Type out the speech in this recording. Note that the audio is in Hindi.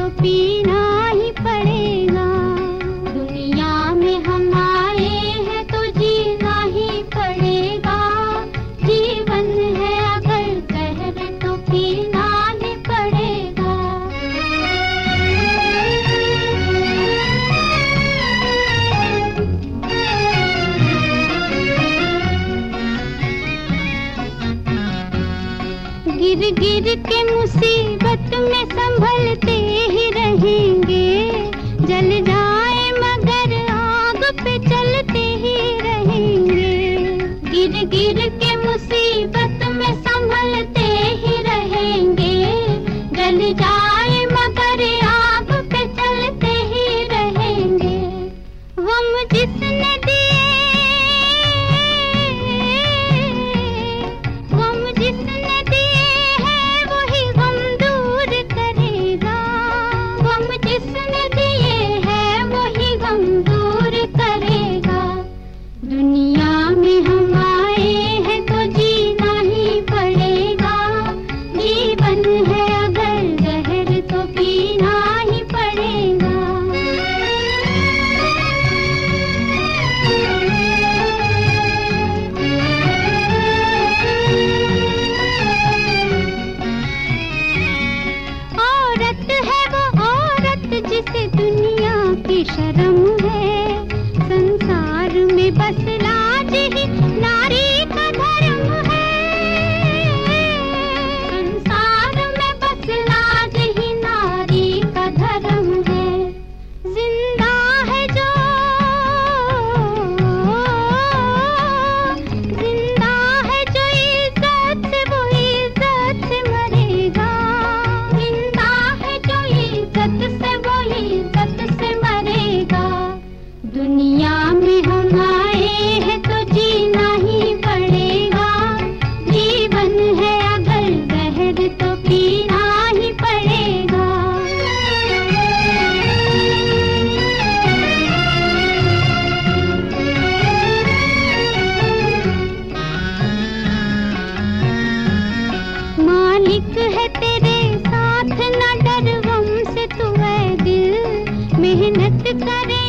तो पीना ही पड़ेगा। दुनिया में हम आए हैं तो जीना ही पड़ेगा। जीवन है अगर कहर तो पीना ही पड़ेगा। गिर गिर के मुसीबत में संभलते रहेंगे। जल जाए मगर आग पे चलते ही रहेंगे। गिर गिर के मुसीबत में संभलते औरत ಕರೆ